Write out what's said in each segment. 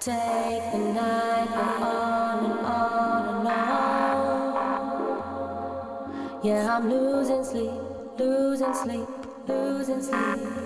Take the night and on and on and on. Yeah, I'm losing sleep, losing sleep, losing sleep.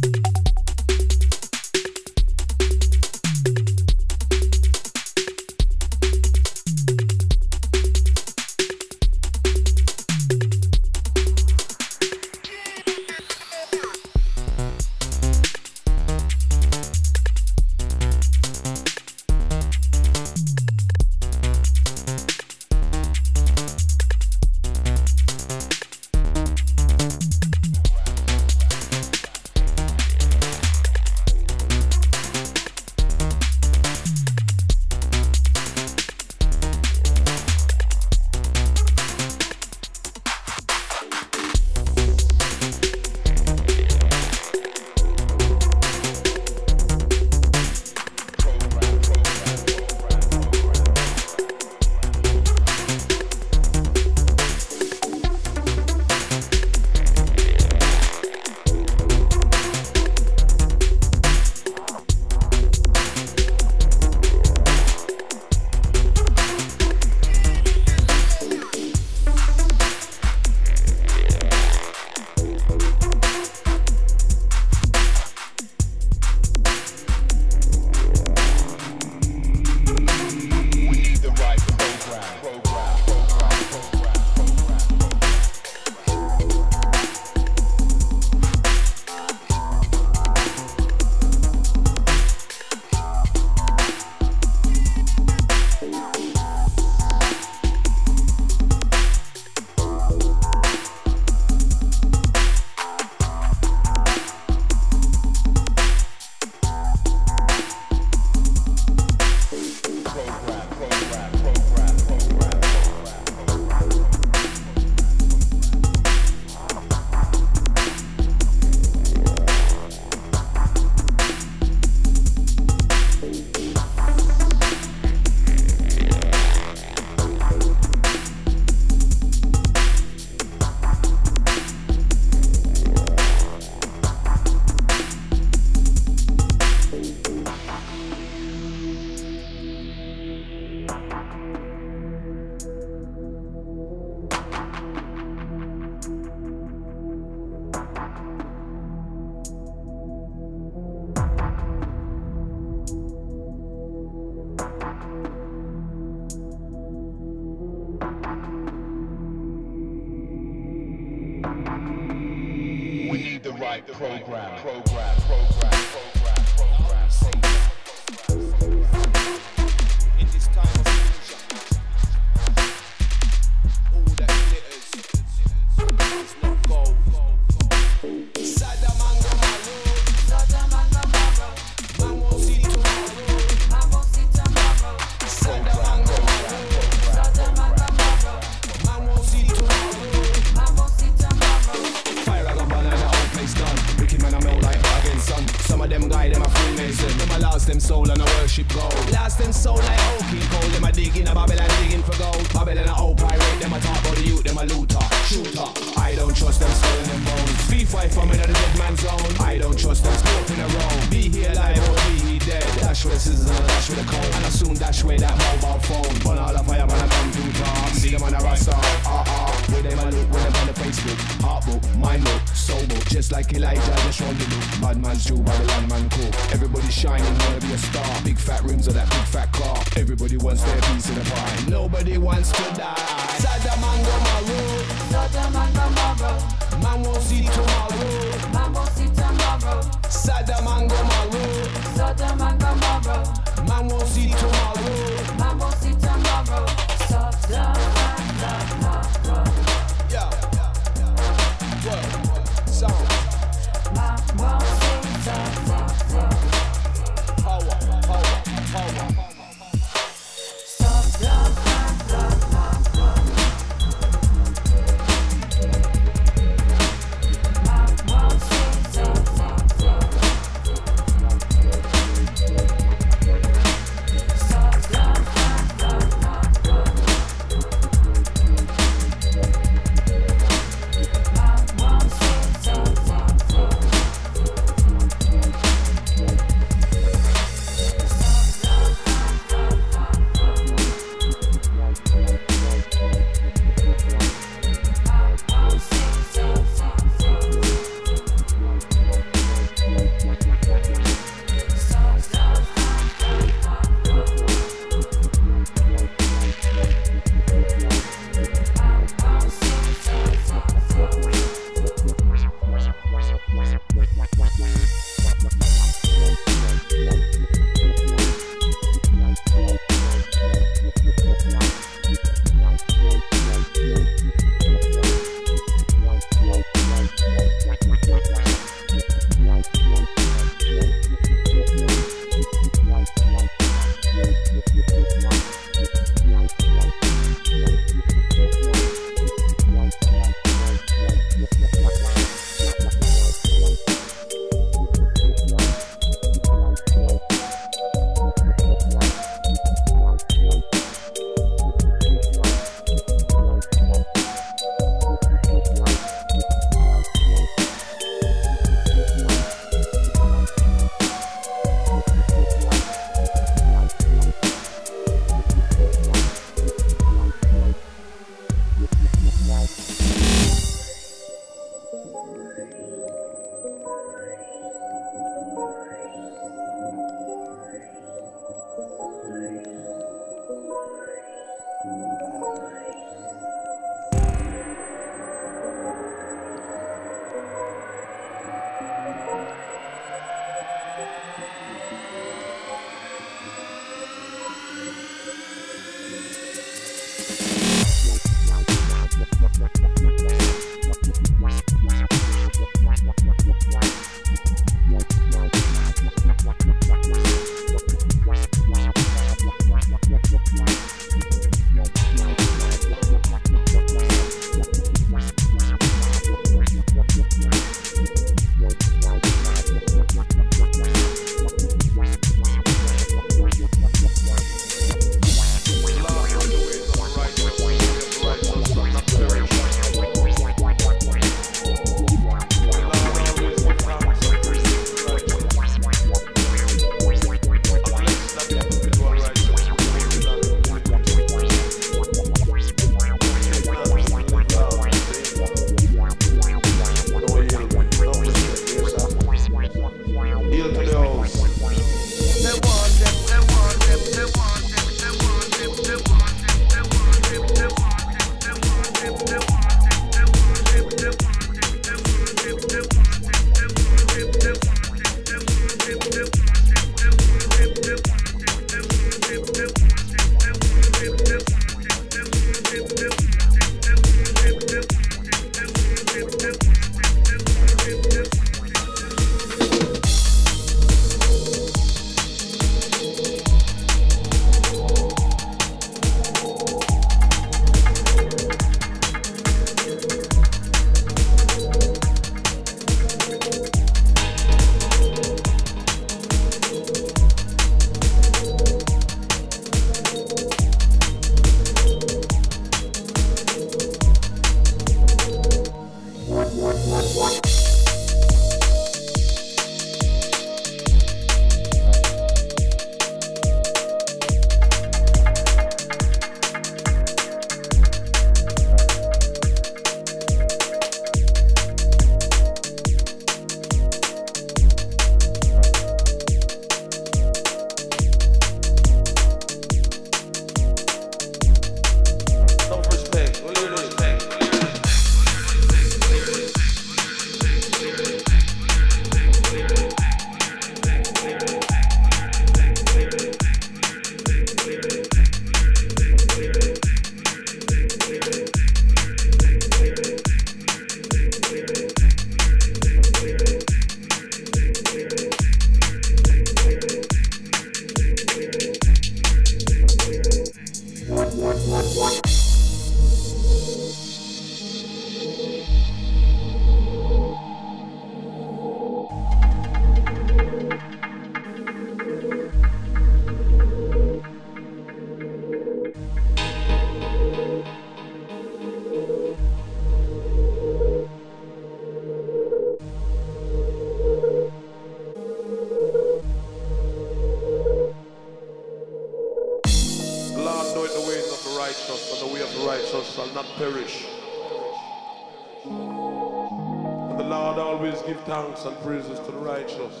Always give thanks and praises to the righteous.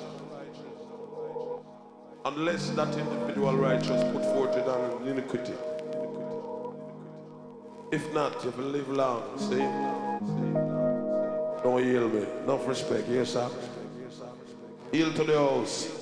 Unless that individual righteous put forth on iniquity. If not, you will live long, see? Don't yield me. Enough respect, yes, sir. Yield to the house.